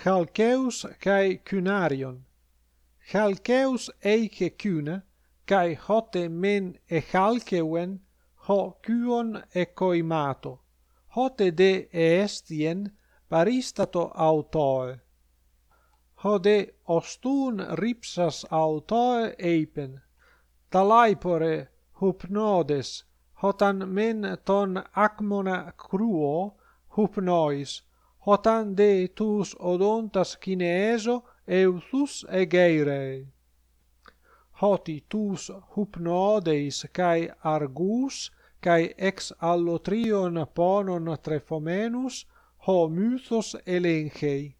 Chalceus kai Cunarion. Chalceus eike Cuna, kai hote men e Chalceuen ho Cuon e coimato. Hote de Eestien paristato autoe. Hode ostun ripsas autoe eipen. Talaipore hupnodes hotan men ton acmona cruo hupnois hotan de tus odontas kineso euthus egeire hoti tus hypnodeis kai argus kai ex allotrion ponon trefomenus ho mythos elenchei